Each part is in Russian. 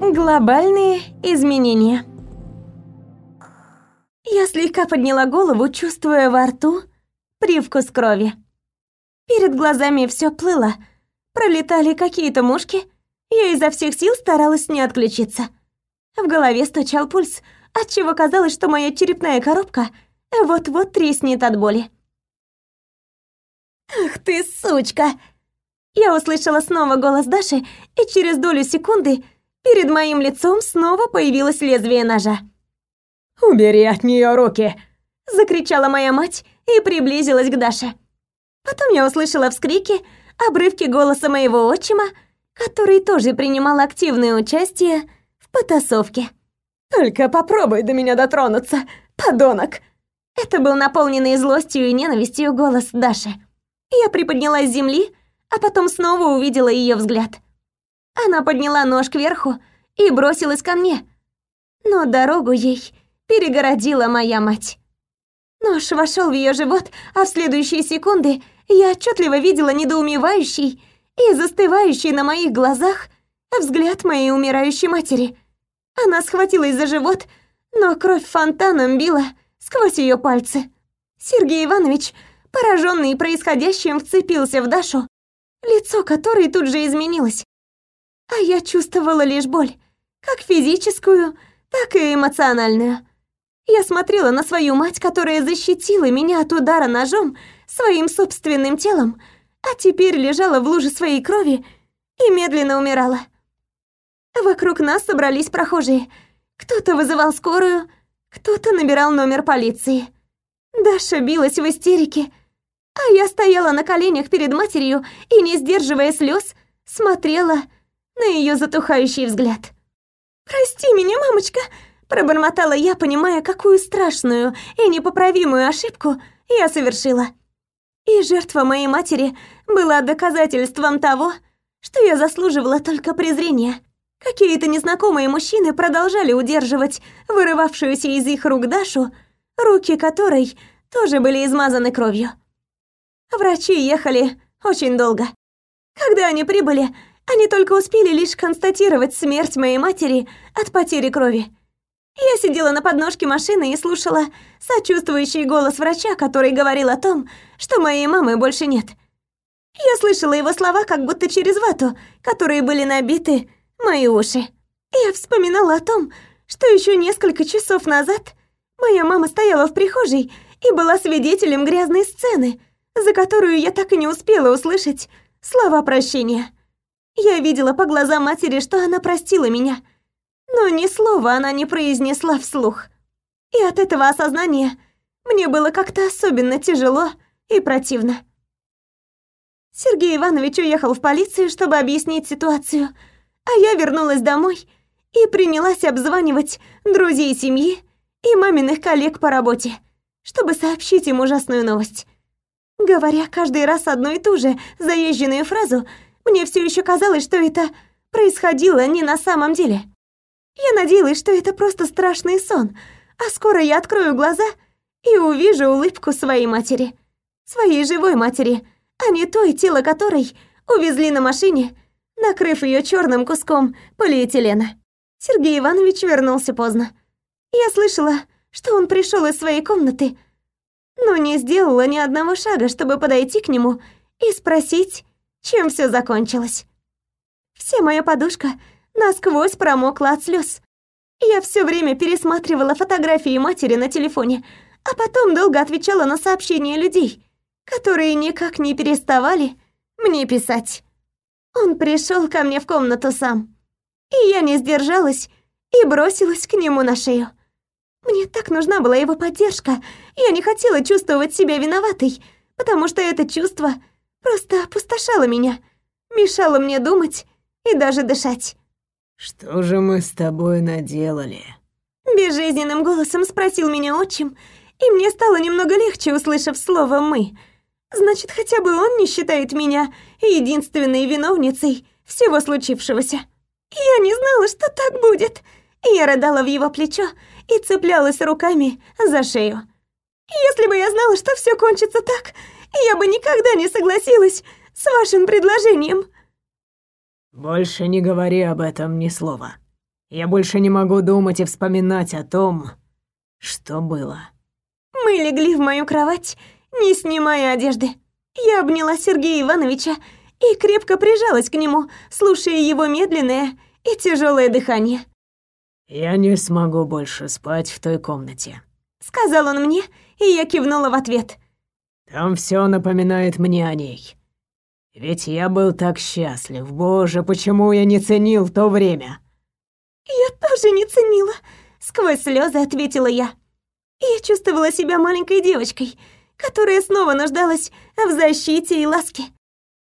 Глобальные изменения. Я слегка подняла голову, чувствуя во рту привкус крови. Перед глазами все плыло. Пролетали какие-то мушки. Я изо всех сил старалась не отключиться. В голове стучал пульс, отчего казалось, что моя черепная коробка вот-вот треснет от боли. «Ах ты, сучка!» Я услышала снова голос Даши, и через долю секунды перед моим лицом снова появилось лезвие ножа. «Убери от нее руки!» — закричала моя мать и приблизилась к Даше. Потом я услышала вскрики, обрывки голоса моего отчима, который тоже принимал активное участие в потасовке. «Только попробуй до меня дотронуться, подонок!» Это был наполненный злостью и ненавистью голос Даши. Я приподнялась с земли, а потом снова увидела ее взгляд. Она подняла нож кверху и бросилась ко мне. Но дорогу ей перегородила моя мать. Нож вошел в ее живот, а в следующие секунды я отчетливо видела недоумевающий и застывающий на моих глазах взгляд моей умирающей матери. Она схватилась за живот, но кровь фонтаном била сквозь ее пальцы. Сергей Иванович, пораженный происходящим, вцепился в Дашу, лицо которой тут же изменилось. А я чувствовала лишь боль, как физическую, так и эмоциональную. Я смотрела на свою мать, которая защитила меня от удара ножом своим собственным телом, а теперь лежала в луже своей крови и медленно умирала. Вокруг нас собрались прохожие. Кто-то вызывал скорую, кто-то набирал номер полиции. Даша билась в истерике, а я стояла на коленях перед матерью и, не сдерживая слез, смотрела на ее затухающий взгляд. «Прости меня, мамочка!» – пробормотала я, понимая, какую страшную и непоправимую ошибку я совершила. И жертва моей матери была доказательством того, что я заслуживала только презрения. Какие-то незнакомые мужчины продолжали удерживать вырывавшуюся из их рук Дашу, руки которой тоже были измазаны кровью. Врачи ехали очень долго. Когда они прибыли, они только успели лишь констатировать смерть моей матери от потери крови. Я сидела на подножке машины и слушала сочувствующий голос врача, который говорил о том, что моей мамы больше нет. Я слышала его слова как будто через вату, которые были набиты мои уши. Я вспоминала о том, что еще несколько часов назад моя мама стояла в прихожей и была свидетелем грязной сцены, за которую я так и не успела услышать слова прощения. Я видела по глазам матери, что она простила меня, но ни слова она не произнесла вслух. И от этого осознания мне было как-то особенно тяжело и противно. Сергей Иванович уехал в полицию, чтобы объяснить ситуацию, а я вернулась домой и принялась обзванивать друзей семьи и маминых коллег по работе, чтобы сообщить им ужасную новость. Говоря каждый раз одну и ту же заезженную фразу, мне все еще казалось, что это происходило не на самом деле. Я надеялась, что это просто страшный сон, а скоро я открою глаза и увижу улыбку своей матери. Своей живой матери, а не той, тело которой увезли на машине, накрыв ее черным куском полиэтилена. Сергей Иванович вернулся поздно. Я слышала, что он пришел из своей комнаты, но не сделала ни одного шага, чтобы подойти к нему и спросить, чем все закончилось. Вся моя подушка насквозь промокла от слез. Я все время пересматривала фотографии матери на телефоне, а потом долго отвечала на сообщения людей, которые никак не переставали мне писать. Он пришел ко мне в комнату сам, и я не сдержалась и бросилась к нему на шею. Мне так нужна была его поддержка, я не хотела чувствовать себя виноватой, потому что это чувство просто опустошало меня, мешало мне думать и даже дышать. «Что же мы с тобой наделали?» Безжизненным голосом спросил меня отчим, и мне стало немного легче, услышав слово «мы». Значит, хотя бы он не считает меня единственной виновницей всего случившегося. Я не знала, что так будет. Я рыдала в его плечо и цеплялась руками за шею. Если бы я знала, что все кончится так, я бы никогда не согласилась с вашим предложением. Больше не говори об этом ни слова. Я больше не могу думать и вспоминать о том, что было. Мы легли в мою кровать, не снимая одежды. Я обняла Сергея Ивановича и крепко прижалась к нему, слушая его медленное и тяжелое дыхание. «Я не смогу больше спать в той комнате», — сказал он мне, и я кивнула в ответ. «Там все напоминает мне о ней. Ведь я был так счастлив. Боже, почему я не ценил то время?» «Я тоже не ценила», — сквозь слезы ответила я. Я чувствовала себя маленькой девочкой, которая снова нуждалась в защите и ласке.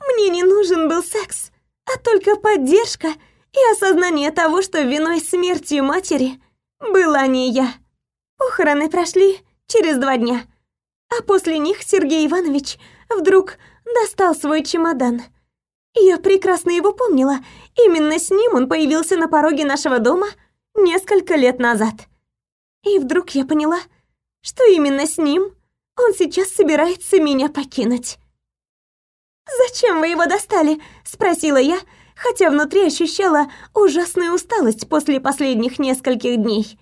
Мне не нужен был секс, а только поддержка и осознание того, что виной смерти матери была не я. Похороны прошли через два дня, а после них Сергей Иванович вдруг достал свой чемодан. Я прекрасно его помнила, именно с ним он появился на пороге нашего дома несколько лет назад. И вдруг я поняла, что именно с ним он сейчас собирается меня покинуть. «Зачем вы его достали?» – спросила я, хотя внутри ощущала ужасную усталость после последних нескольких дней.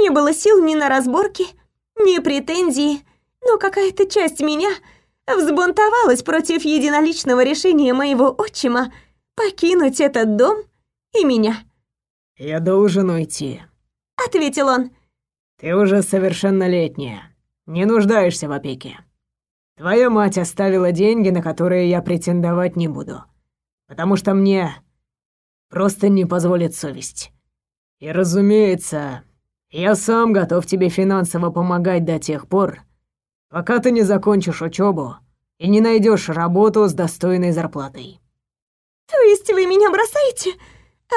Не было сил ни на разборки, ни претензии, но какая-то часть меня взбунтовалась против единоличного решения моего отчима покинуть этот дом и меня. «Я должен уйти», — ответил он. «Ты уже совершеннолетняя, не нуждаешься в опеке. Твоя мать оставила деньги, на которые я претендовать не буду, потому что мне просто не позволит совесть. И, разумеется, я сам готов тебе финансово помогать до тех пор, пока ты не закончишь учебу и не найдешь работу с достойной зарплатой. То есть вы меня бросаете?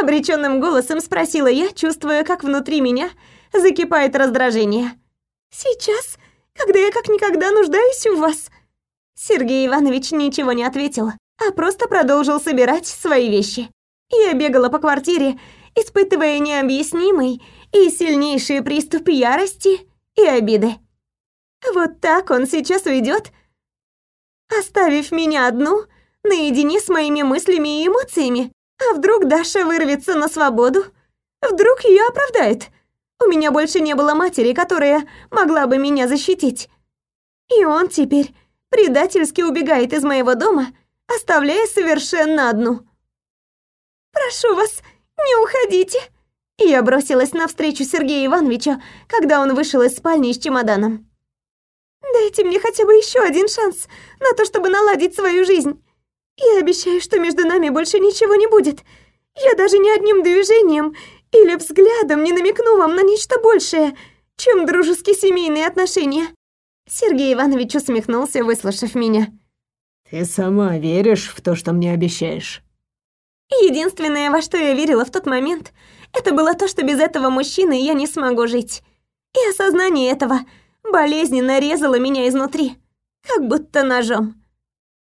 Обреченным голосом спросила я, чувствуя, как внутри меня закипает раздражение. Сейчас когда я как никогда нуждаюсь в вас?» Сергей Иванович ничего не ответил, а просто продолжил собирать свои вещи. Я бегала по квартире, испытывая необъяснимый и сильнейшие приступы ярости и обиды. Вот так он сейчас уйдет, оставив меня одну, наедине с моими мыслями и эмоциями. А вдруг Даша вырвется на свободу? Вдруг ее оправдает? У меня больше не было матери, которая могла бы меня защитить. И он теперь предательски убегает из моего дома, оставляя совершенно одну. «Прошу вас, не уходите!» Я бросилась навстречу Сергею Ивановичу, когда он вышел из спальни с чемоданом. «Дайте мне хотя бы еще один шанс на то, чтобы наладить свою жизнь. Я обещаю, что между нами больше ничего не будет. Я даже ни одним движением или взглядом не намекну вам на нечто большее, чем дружеские семейные отношения?» Сергей Иванович усмехнулся, выслушав меня. «Ты сама веришь в то, что мне обещаешь?» Единственное, во что я верила в тот момент, это было то, что без этого мужчины я не смогу жить. И осознание этого болезненно резало меня изнутри, как будто ножом.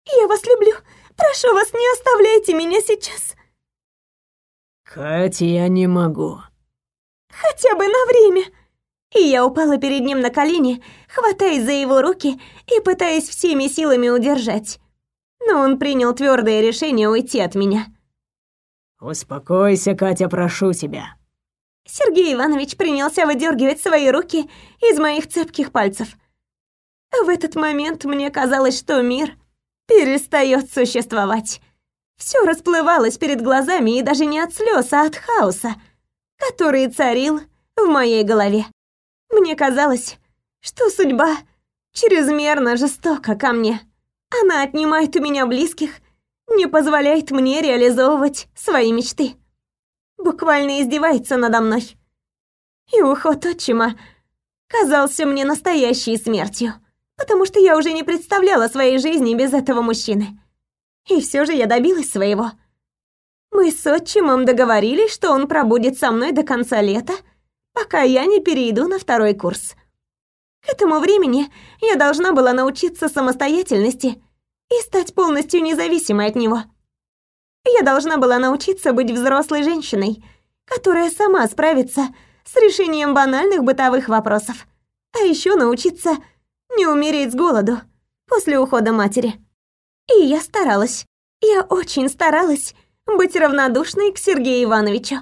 «Я вас люблю. Прошу вас, не оставляйте меня сейчас. «Катя, я не могу». «Хотя бы на время». И я упала перед ним на колени, хватаясь за его руки и пытаясь всеми силами удержать. Но он принял твердое решение уйти от меня. «Успокойся, Катя, прошу тебя». Сергей Иванович принялся выдергивать свои руки из моих цепких пальцев. В этот момент мне казалось, что мир перестает существовать. Все расплывалось перед глазами и даже не от слез, а от хаоса, который царил в моей голове. Мне казалось, что судьба чрезмерно жестока ко мне. Она отнимает у меня близких, не позволяет мне реализовывать свои мечты. Буквально издевается надо мной. И уход отчима казался мне настоящей смертью, потому что я уже не представляла своей жизни без этого мужчины. И все же я добилась своего. Мы с отчимом договорились, что он пробудет со мной до конца лета, пока я не перейду на второй курс. К этому времени я должна была научиться самостоятельности и стать полностью независимой от него. Я должна была научиться быть взрослой женщиной, которая сама справится с решением банальных бытовых вопросов. А еще научиться не умереть с голоду после ухода матери. И я старалась. Я очень старалась быть равнодушной к Сергею Ивановичу.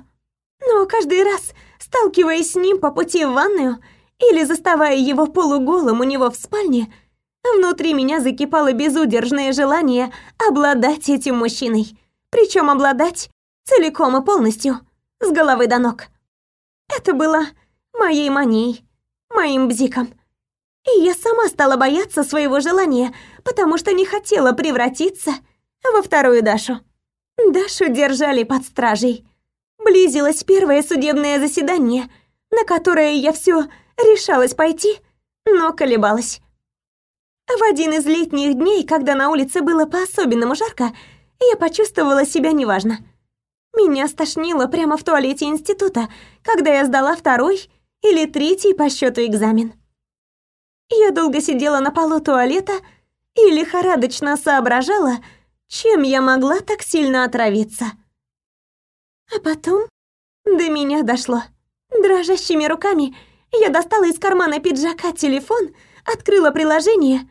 Но каждый раз, сталкиваясь с ним по пути в ванную или заставая его полуголым у него в спальне, внутри меня закипало безудержное желание обладать этим мужчиной. Причем обладать целиком и полностью, с головы до ног. Это было моей манией, моим бзиком. И я сама стала бояться своего желания, потому что не хотела превратиться во вторую Дашу. Дашу держали под стражей. Близилось первое судебное заседание, на которое я все решалась пойти, но колебалась. В один из летних дней, когда на улице было по-особенному жарко, я почувствовала себя неважно. Меня стошнило прямо в туалете института, когда я сдала второй или третий по счету экзамен. Я долго сидела на полу туалета и лихорадочно соображала, чем я могла так сильно отравиться. А потом до меня дошло. Дрожащими руками я достала из кармана пиджака телефон, открыла приложение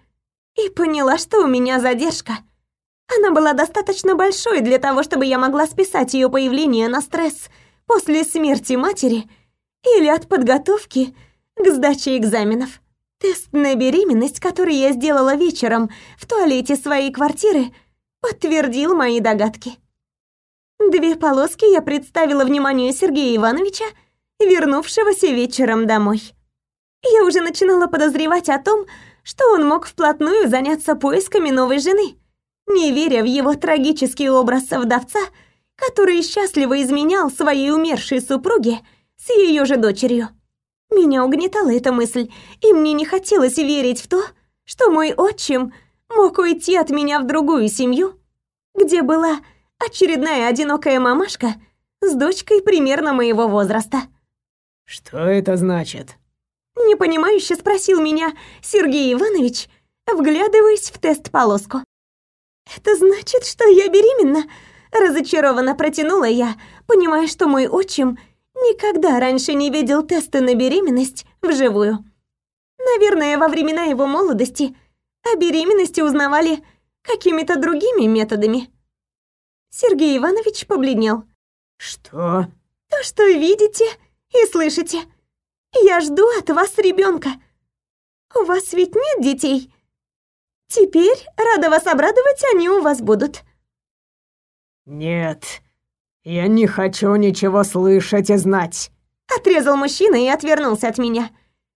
и поняла, что у меня задержка. Она была достаточно большой для того, чтобы я могла списать ее появление на стресс после смерти матери или от подготовки к сдаче экзаменов. Тест на беременность, который я сделала вечером в туалете своей квартиры, подтвердил мои догадки. Две полоски я представила вниманию Сергея Ивановича, вернувшегося вечером домой. Я уже начинала подозревать о том, что он мог вплотную заняться поисками новой жены, не веря в его трагический образ вдовца, который счастливо изменял своей умершей супруге с ее же дочерью. Меня угнетала эта мысль, и мне не хотелось верить в то, что мой отчим мог уйти от меня в другую семью, где была очередная одинокая мамашка с дочкой примерно моего возраста. «Что это значит?» Непонимающе спросил меня Сергей Иванович, вглядываясь в тест-полоску. «Это значит, что я беременна?» Разочарованно протянула я, понимая, что мой отчим никогда раньше не видел тесты на беременность вживую. Наверное, во времена его молодости о беременности узнавали какими-то другими методами. Сергей Иванович побледнел. «Что?» «То, что видите и слышите. Я жду от вас ребенка. У вас ведь нет детей. Теперь, рада вас обрадовать, они у вас будут». «Нет, я не хочу ничего слышать и знать». Отрезал мужчина и отвернулся от меня.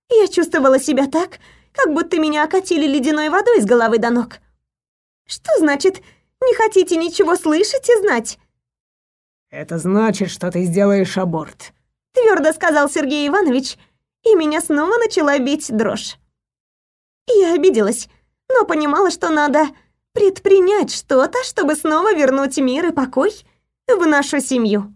Я чувствовала себя так, как будто меня окатили ледяной водой с головы до ног. Что значит «не хотите ничего слышать и знать»? «Это значит, что ты сделаешь аборт», — твердо сказал Сергей Иванович, и меня снова начала бить дрожь. Я обиделась, но понимала, что надо предпринять что-то, чтобы снова вернуть мир и покой в нашу семью.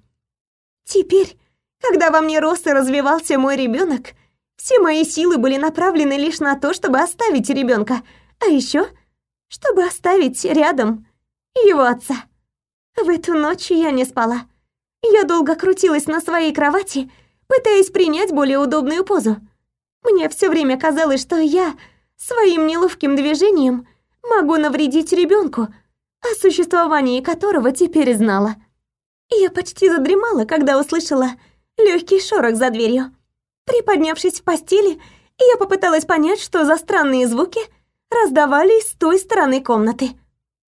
Теперь, когда во мне рос и развивался мой ребенок, все мои силы были направлены лишь на то, чтобы оставить ребенка, а еще, чтобы оставить рядом его отца. В эту ночь я не спала. Я долго крутилась на своей кровати, пытаясь принять более удобную позу. Мне все время казалось, что я своим неловким движением могу навредить ребенку, о существовании которого теперь знала. Я почти задремала, когда услышала легкий шорох за дверью. Приподнявшись в постели, я попыталась понять, что за странные звуки раздавались с той стороны комнаты.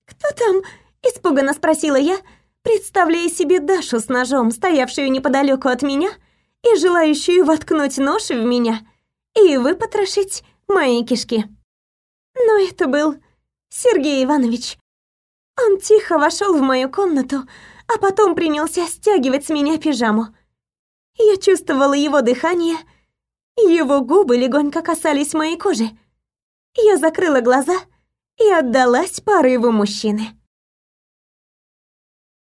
«Кто там?» – испуганно спросила я, представляя себе Дашу с ножом, стоявшую неподалеку от меня и желающую воткнуть нож в меня и выпотрошить мои кишки. Но это был Сергей Иванович. Он тихо вошел в мою комнату, а потом принялся стягивать с меня пижаму. Я чувствовала его дыхание, его губы легонько касались моей кожи. Я закрыла глаза и отдалась порыву мужчины.